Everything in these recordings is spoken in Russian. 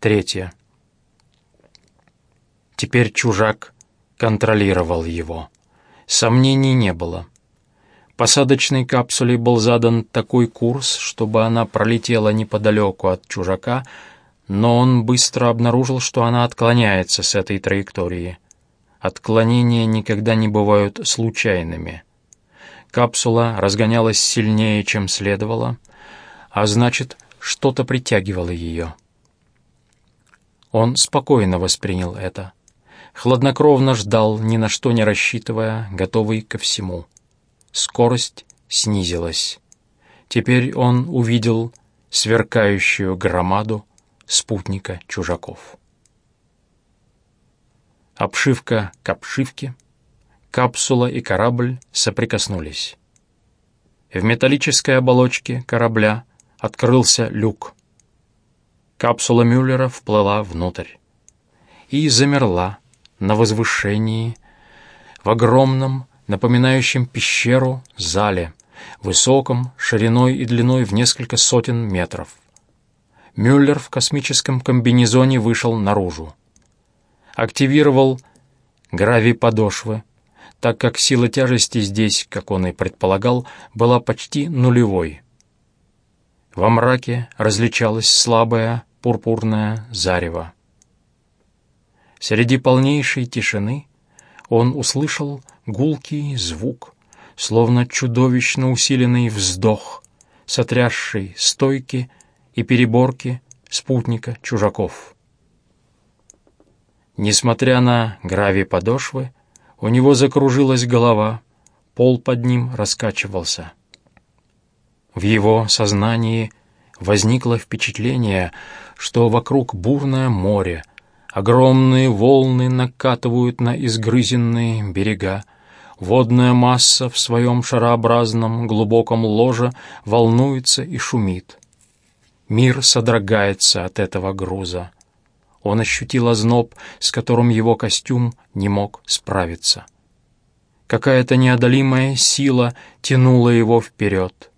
Третье. Теперь чужак контролировал его. Сомнений не было. Посадочной капсуле был задан такой курс, чтобы она пролетела неподалеку от чужака, но он быстро обнаружил, что она отклоняется с этой траектории. Отклонения никогда не бывают случайными. Капсула разгонялась сильнее, чем следовало, а значит, что-то притягивало ее. Он спокойно воспринял это. Хладнокровно ждал, ни на что не рассчитывая, готовый ко всему. Скорость снизилась. Теперь он увидел сверкающую громаду спутника чужаков. Обшивка к обшивке, капсула и корабль соприкоснулись. В металлической оболочке корабля открылся люк. Капсула Мюллера вплыла внутрь и замерла на возвышении в огромном, напоминающем пещеру, зале, высоком, шириной и длиной в несколько сотен метров. Мюллер в космическом комбинезоне вышел наружу. Активировал гравий подошвы, так как сила тяжести здесь, как он и предполагал, была почти нулевой. Во мраке различалось слабое пурпурное зарево. Среди полнейшей тишины он услышал гулкий звук, словно чудовищно усиленный вздох, сотрясший стойки и переборки спутника чужаков. Несмотря на гравий подошвы, у него закружилась голова, пол под ним раскачивался. В его сознании возникло впечатление, что вокруг бурное море, огромные волны накатывают на изгрызенные берега, водная масса в своем шарообразном глубоком ложе волнуется и шумит. Мир содрогается от этого груза. Он ощутил озноб, с которым его костюм не мог справиться. Какая-то неодолимая сила тянула его вперед.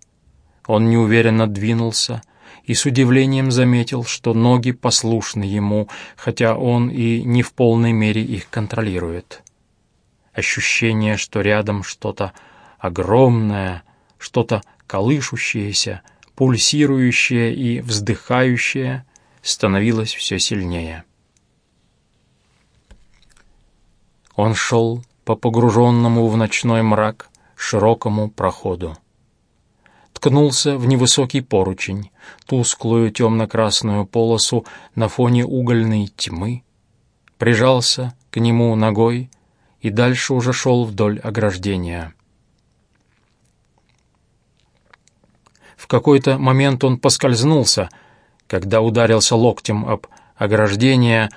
Он неуверенно двинулся, и с удивлением заметил, что ноги послушны ему, хотя он и не в полной мере их контролирует. Ощущение, что рядом что-то огромное, что-то колышущееся, пульсирующее и вздыхающее, становилось все сильнее. Он шел по погруженному в ночной мрак широкому проходу ткнулся в невысокий поручень, тусклую темно-красную полосу на фоне угольной тьмы, прижался к нему ногой и дальше уже шел вдоль ограждения. В какой-то момент он поскользнулся, когда ударился локтем об ограждение,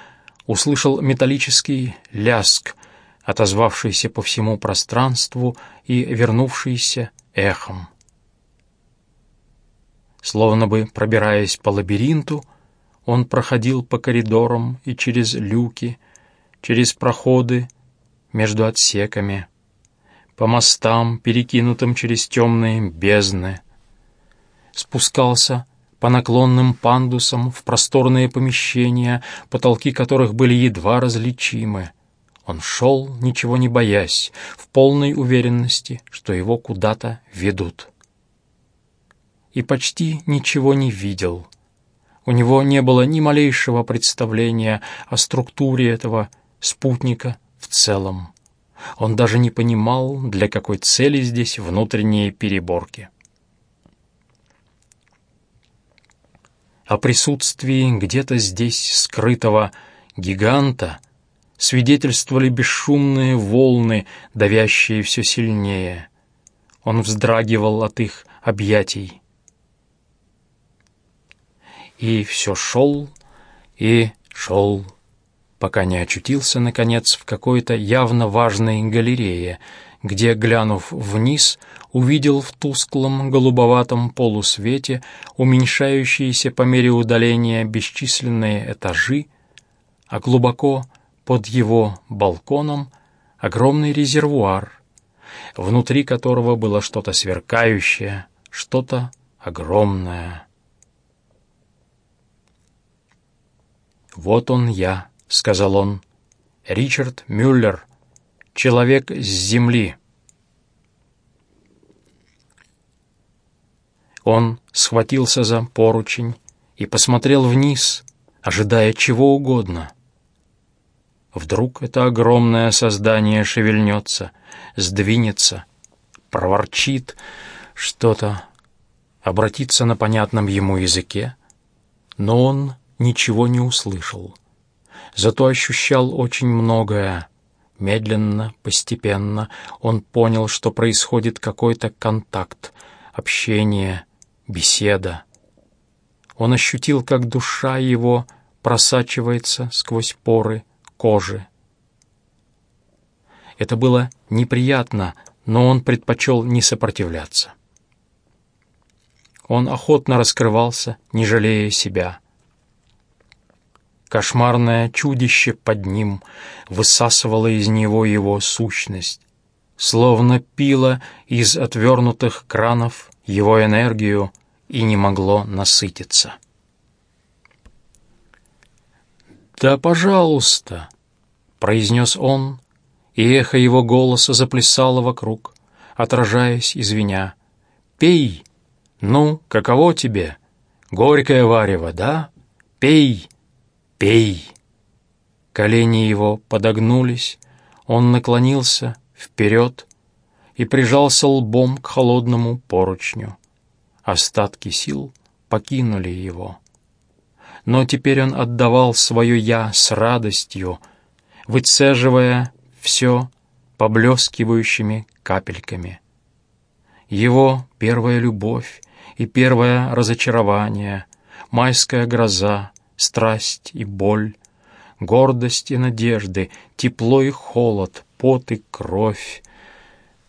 услышал металлический ляск, отозвавшийся по всему пространству и вернувшийся эхом. Словно бы пробираясь по лабиринту, он проходил по коридорам и через люки, через проходы между отсеками, по мостам, перекинутым через темные бездны. Спускался по наклонным пандусам в просторные помещения, потолки которых были едва различимы. Он шел, ничего не боясь, в полной уверенности, что его куда-то ведут и почти ничего не видел. У него не было ни малейшего представления о структуре этого спутника в целом. Он даже не понимал, для какой цели здесь внутренние переборки. О присутствии где-то здесь скрытого гиганта свидетельствовали бесшумные волны, давящие все сильнее. Он вздрагивал от их объятий и все шел и шел, пока не очутился, наконец, в какой-то явно важной галерее, где, глянув вниз, увидел в тусклом голубоватом полусвете уменьшающиеся по мере удаления бесчисленные этажи, а глубоко под его балконом огромный резервуар, внутри которого было что-то сверкающее, что-то огромное. «Вот он я», — сказал он, — «Ричард Мюллер, человек с земли». Он схватился за поручень и посмотрел вниз, ожидая чего угодно. Вдруг это огромное создание шевельнется, сдвинется, проворчит что-то, обратится на понятном ему языке, но он ничего не услышал. Зато ощущал очень многое. Медленно, постепенно он понял, что происходит какой-то контакт, общение, беседа. Он ощутил, как душа его просачивается сквозь поры кожи. Это было неприятно, но он предпочел не сопротивляться. Он охотно раскрывался, не жалея себя. Кошмарное чудище под ним высасывало из него его сущность, словно пило из отвернутых кранов его энергию и не могло насытиться. «Да, пожалуйста!» — произнес он, и эхо его голоса заплясало вокруг, отражаясь извиня. «Пей! Ну, каково тебе? Горькое варево, да? Пей! Пей!» Колени его подогнулись, он наклонился вперед и прижался лбом к холодному поручню. Остатки сил покинули его. Но теперь он отдавал свое «я» с радостью, выцеживая все поблескивающими капельками. Его первая любовь и первое разочарование, майская гроза, страсть и боль, гордость и надежды, тепло и холод, пот и кровь,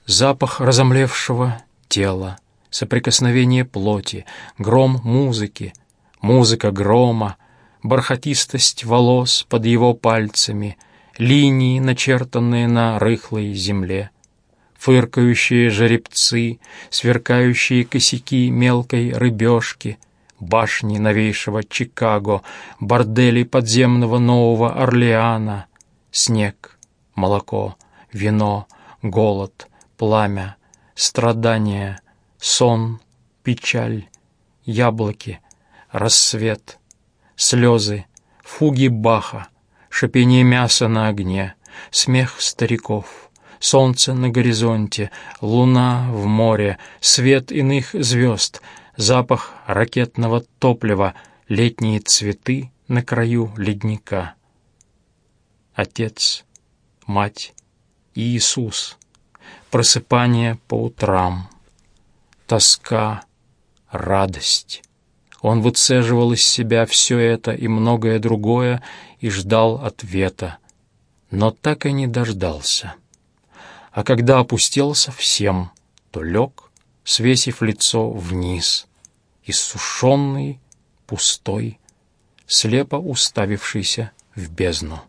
запах разомлевшего тела, соприкосновение плоти, гром музыки, музыка грома, бархатистость волос под его пальцами, линии, начертанные на рыхлой земле, фыркающие жеребцы, сверкающие косяки мелкой рыбешки, башни новейшего Чикаго, бордели подземного Нового Орлеана, снег, молоко, вино, голод, пламя, страдания, сон, печаль, яблоки, рассвет, слезы, фуги Баха, шипение мяса на огне, смех стариков, солнце на горизонте, луна в море, свет иных звезд, запах ракетного топлива, летние цветы на краю ледника. Отец, мать, Иисус, просыпание по утрам, тоска, радость. Он выцеживал из себя все это и многое другое и ждал ответа, но так и не дождался. А когда опустился всем, то лег, свесив лицо вниз, иссушенный, пустой, слепо уставившийся в бездну.